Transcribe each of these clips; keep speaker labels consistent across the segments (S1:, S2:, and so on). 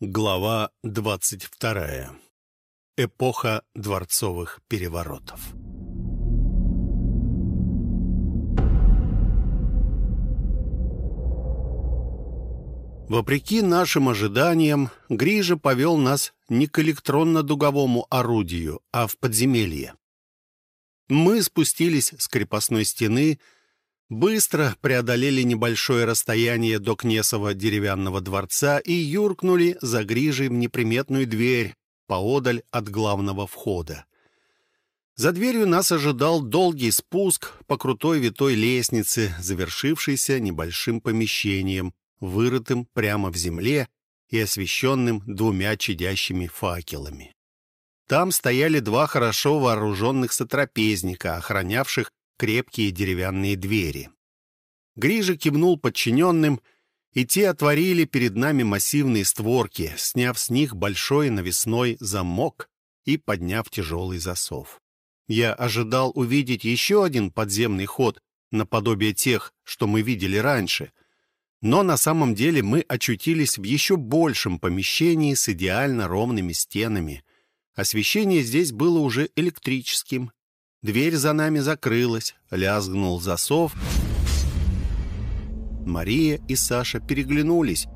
S1: Глава 22. Эпоха дворцовых переворотов. Вопреки нашим ожиданиям, Грижа повел нас не к электронно-дуговому орудию, а в подземелье. Мы спустились с крепостной стены, быстро преодолели небольшое расстояние до Кнесова деревянного дворца и юркнули за грижей в неприметную дверь поодаль от главного входа. За дверью нас ожидал долгий спуск по крутой витой лестнице, завершившейся небольшим помещением, вырытым прямо в земле и освещенным двумя чадящими факелами. Там стояли два хорошо вооруженных сотрапезника, охранявших крепкие деревянные двери. Грижа кивнул подчиненным, и те отворили перед нами массивные створки, сняв с них большой навесной замок и подняв тяжелый засов. Я ожидал увидеть еще один подземный ход, наподобие тех, что мы видели раньше. Но на самом деле мы очутились в еще большем помещении с идеально ровными стенами. Освещение здесь было уже электрическим, Дверь за нами закрылась, лязгнул засов. Мария и Саша переглянулись.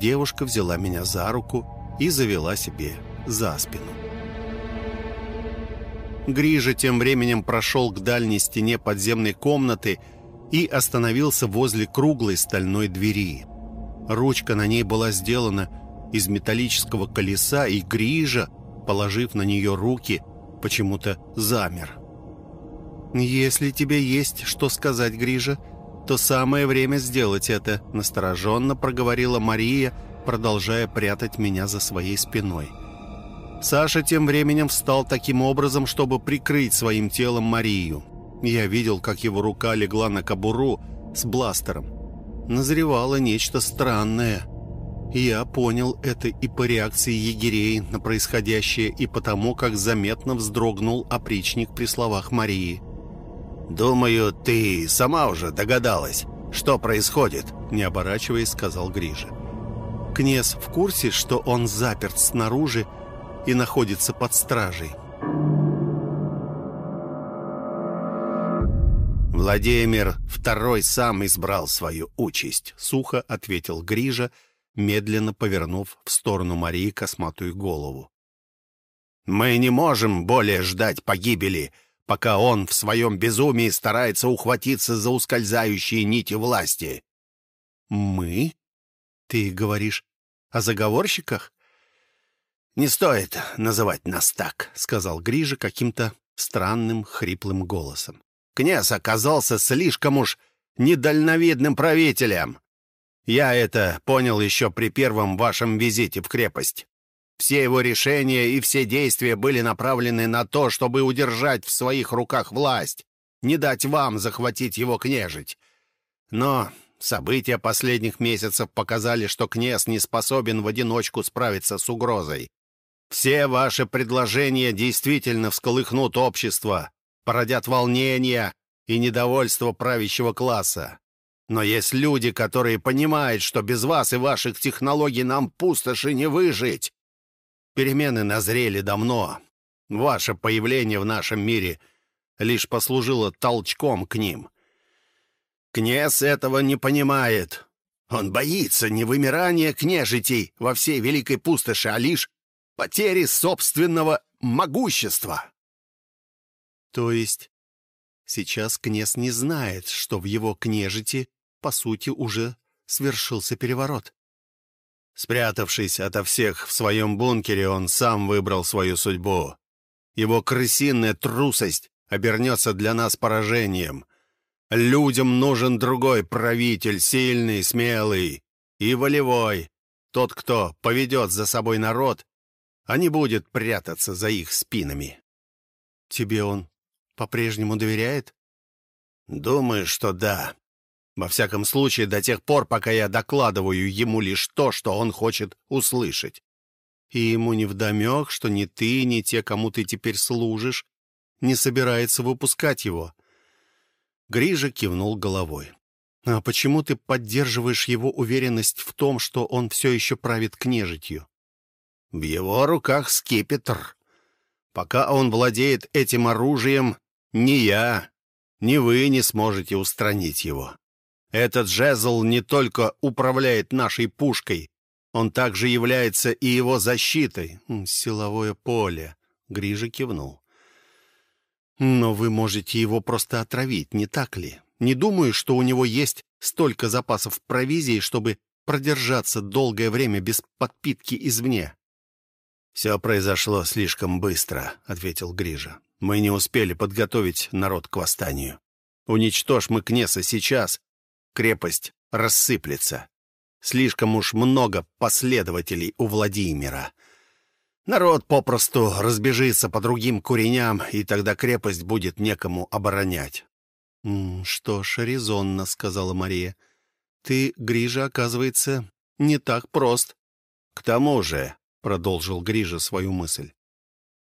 S1: Девушка взяла меня за руку и завела себе за спину. Грижа тем временем прошел к дальней стене подземной комнаты и остановился возле круглой стальной двери. Ручка на ней была сделана из металлического колеса, и Грижа, положив на нее руки, почему-то замер. «Если тебе есть что сказать, Грижа, то самое время сделать это», — настороженно проговорила Мария, продолжая прятать меня за своей спиной. Саша тем временем встал таким образом, чтобы прикрыть своим телом Марию. Я видел, как его рука легла на кобуру с бластером. Назревало нечто странное. Я понял это и по реакции егерей на происходящее, и потому, как заметно вздрогнул опричник при словах Марии.
S2: «Думаю, ты сама уже догадалась, что происходит», — не оборачиваясь, сказал Гриша.
S1: «Князь в курсе, что он заперт снаружи и находится под стражей?»
S2: «Владимир второй сам избрал свою участь», — сухо ответил Грижа, медленно повернув в сторону Марии косматую голову. «Мы не можем более ждать погибели пока он в своем безумии старается ухватиться за ускользающие нити власти.
S1: «Мы? Ты говоришь о заговорщиках?»
S2: «Не стоит называть нас так», — сказал Грижа каким-то странным хриплым голосом. «Князь оказался слишком уж недальновидным правителем. Я это понял еще при первом вашем визите в крепость. Все его решения и все действия были направлены на то, чтобы удержать в своих руках власть, не дать вам захватить его княжить. Но события последних месяцев показали, что князь не способен в одиночку справиться с угрозой. Все ваши предложения действительно всколыхнут общество, породят волнения и недовольство правящего класса. Но есть люди, которые понимают, что без вас и ваших технологий нам пустоши не выжить. Перемены назрели давно. Ваше появление в нашем мире лишь послужило толчком к ним. Князь этого не понимает. Он боится не вымирания княжитей во всей великой пустоши, а лишь потери собственного могущества.
S1: То есть сейчас князь не знает, что в его княжити, по сути, уже свершился переворот.
S2: Спрятавшись ото всех в своем бункере, он сам выбрал свою судьбу. Его крысиная трусость обернется для нас поражением. Людям нужен другой правитель, сильный, смелый и волевой. Тот, кто поведет за собой народ, а не будет прятаться за их спинами.
S1: Тебе он по-прежнему доверяет?
S2: Думаю, что да. Во всяком случае, до тех пор, пока я докладываю ему лишь то, что он хочет услышать.
S1: И ему невдомек, что ни ты, ни те, кому ты теперь служишь, не собирается выпускать его. Грижа кивнул головой. «А почему ты поддерживаешь его уверенность в том, что он все еще правит княжитью?»
S2: В его руках скипетр. Пока он владеет этим оружием, ни я, ни вы не сможете устранить его. Этот жезл не только управляет нашей пушкой, он также является и его защитой.
S1: Силовое поле. Грижа кивнул. Но вы можете его просто отравить, не так ли? Не думаю, что у него есть столько запасов провизии, чтобы продержаться долгое время без подпитки извне.
S2: «Все произошло слишком быстро», — ответил Грижа. «Мы не успели подготовить народ к восстанию. Уничтожь мы Кнеса сейчас, крепость рассыплется. Слишком уж много последователей у Владимира. Народ попросту разбежится по другим куреням, и тогда крепость будет некому оборонять.
S1: «Что ж, резонно», — сказала Мария. «Ты, Грижа, оказывается, не так прост».
S2: «К тому же», — продолжил Грижа свою мысль,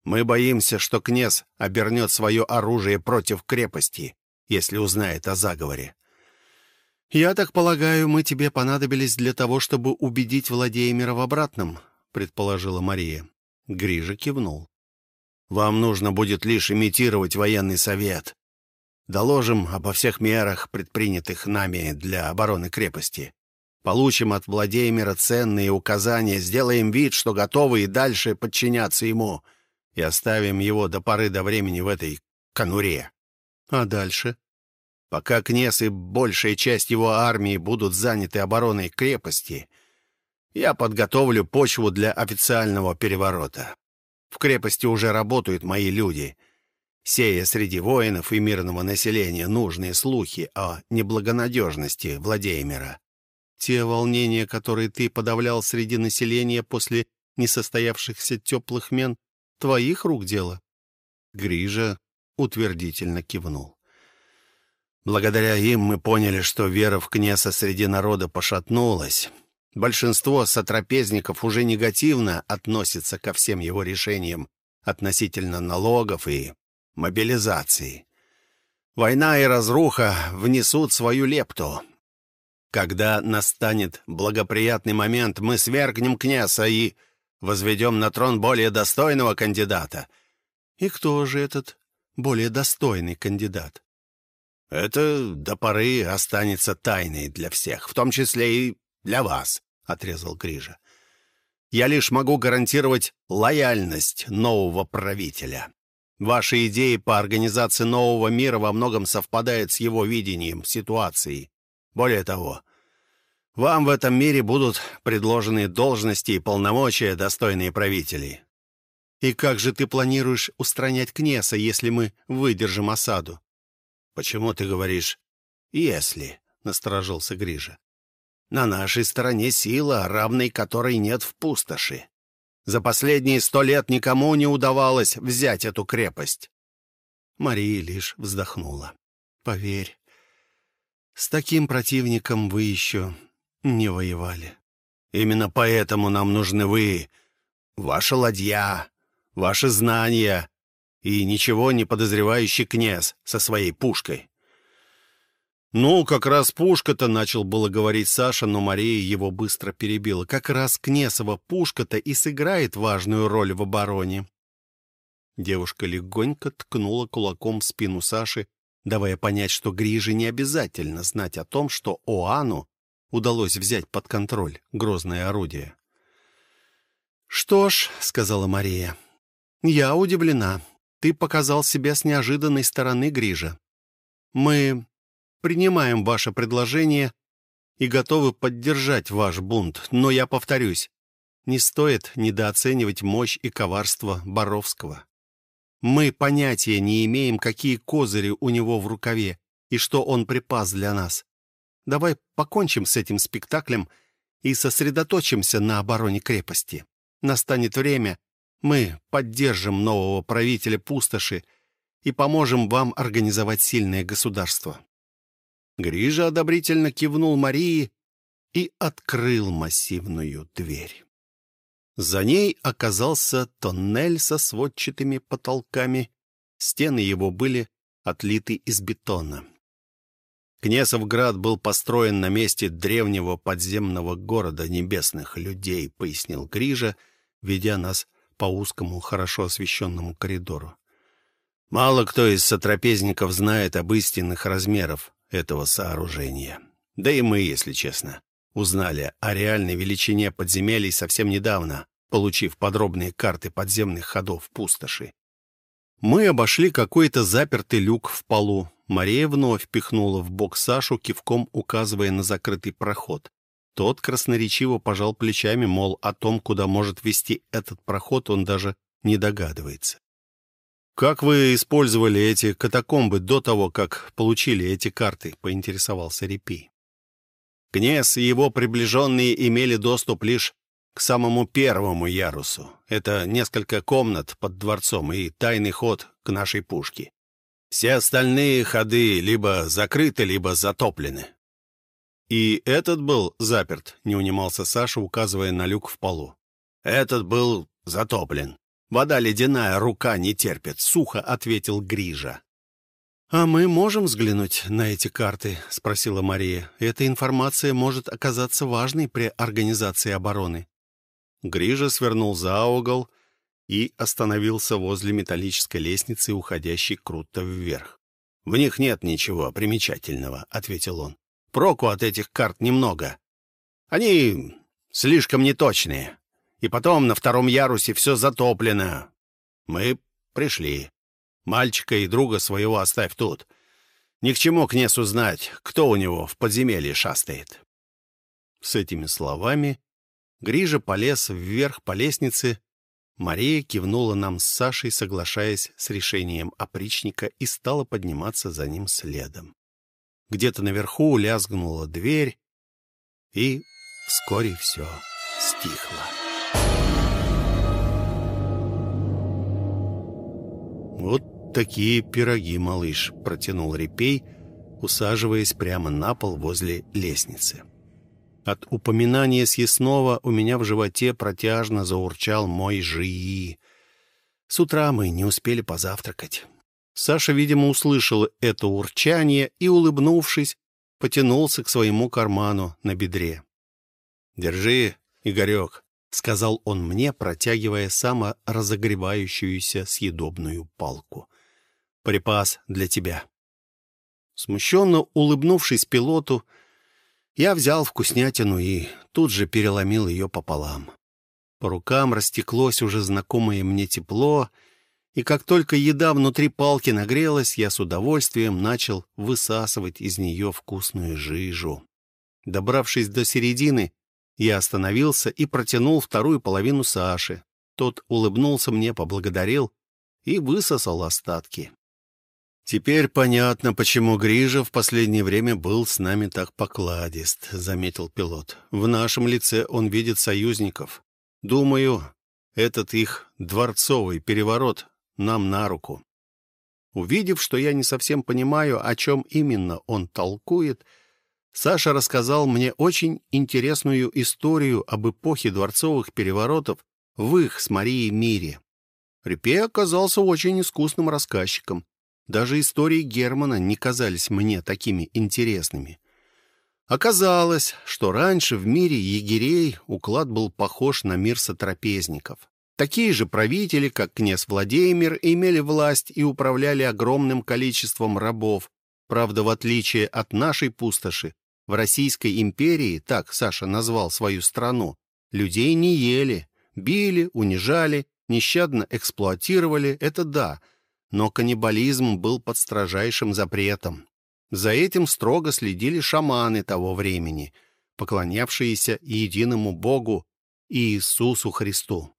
S2: «мы боимся, что князь обернет свое оружие против крепости, если узнает о заговоре.
S1: «Я так полагаю, мы тебе понадобились для того, чтобы убедить Владимира в обратном», — предположила Мария. Грижа кивнул.
S2: «Вам нужно будет лишь имитировать военный совет. Доложим обо всех мерах, предпринятых нами для обороны крепости. Получим от Владимира ценные указания, сделаем вид, что готовы и дальше подчиняться ему, и оставим его до поры до времени в этой конуре».
S1: «А дальше?»
S2: Пока Кнес и большая часть его армии будут заняты обороной крепости, я подготовлю почву для официального переворота. В крепости уже работают мои люди, сея среди воинов и мирного населения нужные слухи о неблагонадежности Владимира.
S1: Те волнения, которые ты подавлял среди населения после несостоявшихся теплых мен, твоих рук дело?»
S2: Грижа утвердительно кивнул. Благодаря им мы поняли, что вера в Кнеса среди народа пошатнулась. Большинство сотрапезников уже негативно относится ко всем его решениям относительно налогов и мобилизации. Война и разруха внесут свою лепту. Когда настанет благоприятный момент, мы свергнем князя и возведем на трон более достойного кандидата.
S1: И кто же этот более достойный кандидат?
S2: «Это до поры останется тайной для всех, в том числе и для вас», — отрезал Грижа. «Я лишь могу гарантировать лояльность нового правителя. Ваши идеи по организации нового мира во многом совпадают с его видением ситуации. Более того, вам в этом мире будут предложены должности и полномочия, достойные правителей».
S1: «И как же ты планируешь устранять Кнеса, если мы выдержим осаду?»
S2: «Почему ты говоришь «если»?» — насторожился Грижа. «На нашей стороне сила, равной которой нет в пустоши. За последние сто лет никому не удавалось взять эту крепость».
S1: Мария лишь вздохнула. «Поверь, с таким противником вы еще не воевали».
S2: «Именно поэтому нам нужны вы, ваша ладья, ваши знания, и ничего не подозревающий князь со своей пушкой.
S1: «Ну, как раз пушка-то», — начал было говорить Саша, но Мария его быстро перебила. «Как раз Кнесова пушка-то и сыграет важную роль в обороне». Девушка легонько ткнула кулаком в спину Саши, давая понять, что Гриже не обязательно знать о том, что Оану удалось взять под контроль грозное орудие. «Что ж», — сказала Мария, — «я удивлена. Ты показал себя с неожиданной стороны, Грижа. Мы принимаем ваше предложение и готовы поддержать ваш бунт, но я повторюсь, не стоит недооценивать мощь и коварство Боровского. Мы понятия не имеем, какие козыри у него в рукаве и что он припас для нас. Давай покончим с этим спектаклем и сосредоточимся на обороне крепости. Настанет время, мы поддержим нового правителя пустоши и поможем вам организовать сильное государство». Грижа одобрительно кивнул Марии и открыл массивную дверь. За ней оказался тоннель со сводчатыми потолками. Стены его были отлиты из бетона. Кнесовград был построен на месте древнего подземного города небесных людей, пояснил Грижа, ведя нас по узкому, хорошо освещенному коридору.
S2: Мало кто из сотрапезников знает об истинных размерах этого сооружения. Да и мы, если честно, узнали о реальной величине подземелий совсем недавно, получив подробные карты подземных ходов пустоши.
S1: Мы обошли какой-то запертый люк в полу. Мария вновь пихнула в бок Сашу, кивком указывая на закрытый проход. Тот красноречиво пожал плечами, мол, о том, куда может вести этот проход, он даже не догадывается. «Как вы использовали эти катакомбы до того, как получили эти карты?» — поинтересовался Репей.
S2: Князь и его приближенные имели доступ лишь к самому первому ярусу. Это несколько комнат под дворцом и тайный ход к нашей пушке. Все остальные ходы либо закрыты, либо затоплены.
S1: «И этот был заперт», — не унимался Саша, указывая на люк в полу.
S2: «Этот был затоплен. Вода ледяная, рука не терпит», — сухо ответил Грижа.
S1: «А мы можем взглянуть на эти карты?» — спросила Мария. «Эта информация может оказаться важной при организации обороны». Грижа свернул за угол и остановился возле металлической лестницы, уходящей круто вверх.
S2: «В них нет ничего примечательного», — ответил он. «Проку от этих карт немного. Они слишком неточные. И потом на втором ярусе все затоплено. Мы пришли. Мальчика и друга своего оставь тут. Ни к чему князь узнать, кто у него в подземелье шастает».
S1: С этими словами Грижа полез вверх по лестнице. Мария кивнула нам с Сашей, соглашаясь с решением опричника, и стала подниматься за ним следом. Где-то наверху лязгнула дверь, и вскоре все стихло. «Вот такие пироги, малыш», — протянул Репей, усаживаясь прямо на пол возле лестницы. От упоминания съестного у меня в животе протяжно заурчал мой жии. С утра мы не успели позавтракать. Саша, видимо, услышал это урчание и, улыбнувшись, потянулся к своему карману на бедре. «Держи, Игорек», — сказал он мне, протягивая саморазогревающуюся съедобную палку. «Припас для тебя». Смущенно улыбнувшись пилоту, я взял вкуснятину и тут же переломил ее пополам. По рукам растеклось уже знакомое мне тепло, и как только еда внутри палки нагрелась, я с удовольствием начал высасывать из нее вкусную жижу. Добравшись до середины, я остановился и протянул вторую половину Саши. Тот улыбнулся мне, поблагодарил и высосал остатки. «Теперь понятно, почему Грижа в последнее время был с нами так покладист», — заметил пилот. «В нашем лице он видит союзников. Думаю, этот их дворцовый переворот нам на руку». Увидев, что я не совсем понимаю, о чем именно он толкует, Саша рассказал мне очень интересную историю об эпохе дворцовых переворотов в их с Марией мире. Репей оказался очень искусным рассказчиком. Даже истории Германа не казались мне такими интересными. Оказалось, что раньше в мире егерей уклад был похож на мир сотрапезников. Такие же правители, как князь Владимир, имели власть и управляли огромным количеством рабов. Правда, в отличие от нашей пустоши, в Российской империи, так Саша назвал свою страну, людей не ели, били, унижали, нещадно эксплуатировали, это да – но каннибализм был под строжайшим запретом. За этим строго следили шаманы того времени, поклонявшиеся единому Богу Иисусу Христу.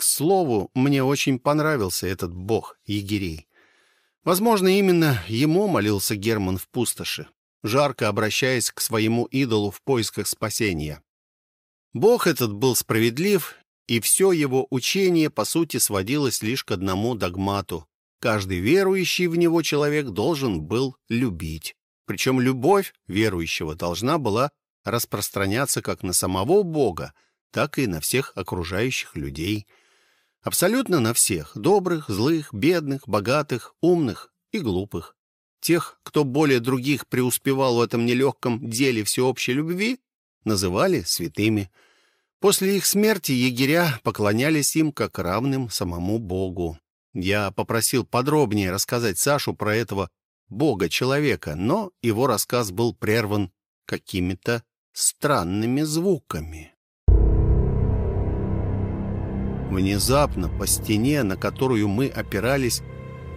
S1: К слову, мне очень понравился этот бог егерей. Возможно, именно ему молился Герман в пустоши, жарко обращаясь к своему идолу в поисках спасения. Бог этот был справедлив, и все его учение, по сути, сводилось лишь к одному догмату Каждый верующий в него человек должен был любить. Причем любовь верующего должна была распространяться как на самого Бога, так и на всех окружающих людей. Абсолютно на всех – добрых, злых, бедных, богатых, умных и глупых. Тех, кто более других преуспевал в этом нелегком деле всеобщей любви, называли святыми. После их смерти егеря поклонялись им как равным самому Богу. Я попросил подробнее рассказать Сашу про этого бога-человека, но его рассказ был прерван какими-то странными звуками. Внезапно по стене, на которую мы опирались,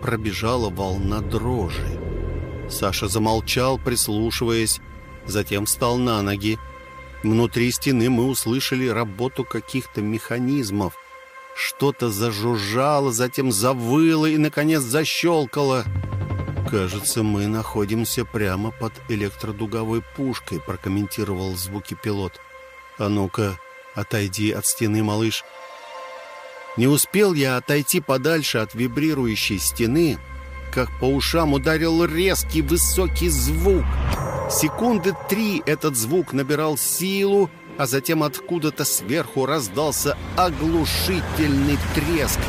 S1: пробежала волна дрожи. Саша замолчал, прислушиваясь, затем встал на ноги. Внутри стены мы услышали работу каких-то механизмов. Что-то зажужжало, затем завыло и, наконец, защелкало. «Кажется, мы находимся прямо под электродуговой пушкой», — прокомментировал звуки пилот. «А ну-ка, отойди от стены, малыш». Не успел я отойти подальше от вибрирующей стены, как по ушам ударил резкий высокий звук. Секунды три этот звук набирал силу, а затем откуда-то сверху раздался оглушительный треск.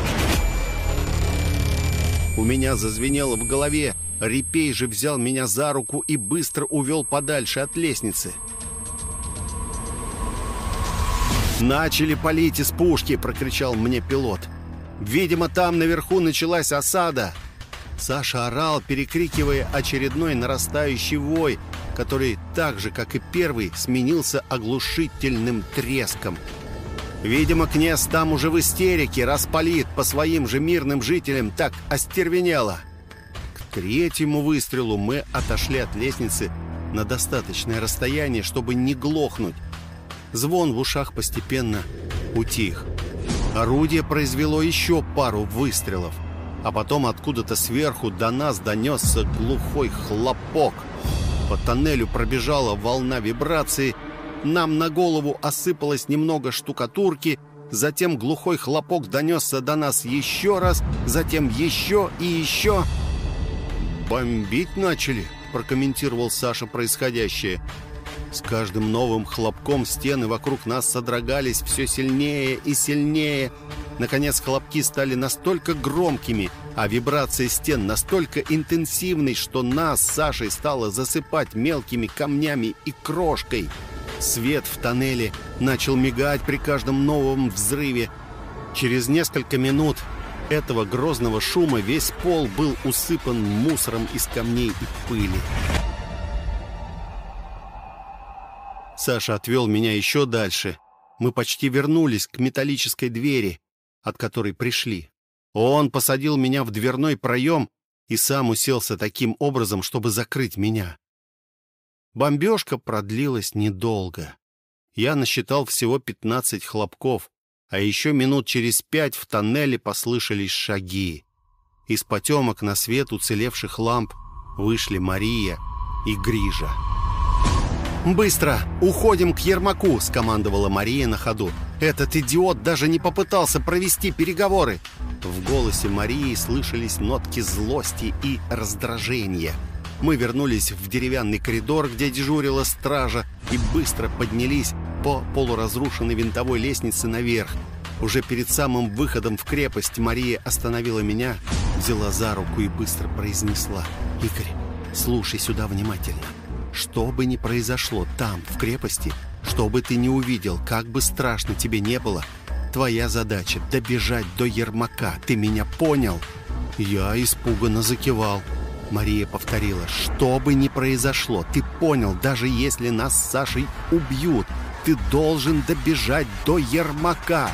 S1: У меня зазвенело в голове, Репей же взял меня за руку и быстро увел подальше от лестницы. «Начали палить из пушки!» — прокричал мне пилот. «Видимо, там наверху началась осада!» Саша орал, перекрикивая очередной нарастающий вой, который так же, как и первый, сменился оглушительным треском. Видимо, князь там уже в истерике, распалит по своим же мирным жителям так остервенело. К третьему выстрелу мы отошли от лестницы на достаточное расстояние, чтобы не глохнуть, Звон в ушах постепенно утих. Орудие произвело еще пару выстрелов, а потом откуда-то сверху до нас донесся глухой хлопок. По тоннелю пробежала волна вибрации, нам на голову осыпалось немного штукатурки, затем глухой хлопок донесся до нас еще раз, затем еще и еще. «Бомбить начали», — прокомментировал Саша происходящее. С каждым новым хлопком стены вокруг нас содрогались все сильнее и сильнее. Наконец хлопки стали настолько громкими, а вибрация стен настолько интенсивной, что нас с Сашей стало засыпать мелкими камнями и крошкой. Свет в тоннеле начал мигать при каждом новом взрыве. Через несколько минут этого грозного шума весь пол был усыпан мусором из камней и пыли. Саша отвел меня еще дальше. Мы почти вернулись к металлической двери, от которой пришли. Он посадил меня в дверной проем и сам уселся таким образом, чтобы закрыть меня. Бомбежка продлилась недолго. Я насчитал всего 15 хлопков, а еще минут через пять в тоннеле послышались шаги. Из потемок на свет уцелевших ламп вышли Мария и Грижа. «Быстро! Уходим к Ермаку!» — скомандовала Мария на ходу. «Этот идиот даже не попытался провести переговоры!» В голосе Марии слышались нотки злости и раздражения. Мы вернулись в деревянный коридор, где дежурила стража, и быстро поднялись по полуразрушенной винтовой лестнице наверх. Уже перед самым выходом в крепость Мария остановила меня, взяла за руку и быстро произнесла. «Игорь, слушай сюда внимательно. Что бы ни произошло там, в крепости, что бы ты ни увидел, как бы страшно тебе не было, твоя задача — добежать до Ермака. Ты меня понял?» Я испуганно закивал. Мария повторила, «Что бы ни произошло, ты понял, даже если нас с Сашей убьют, ты должен добежать до Ермака.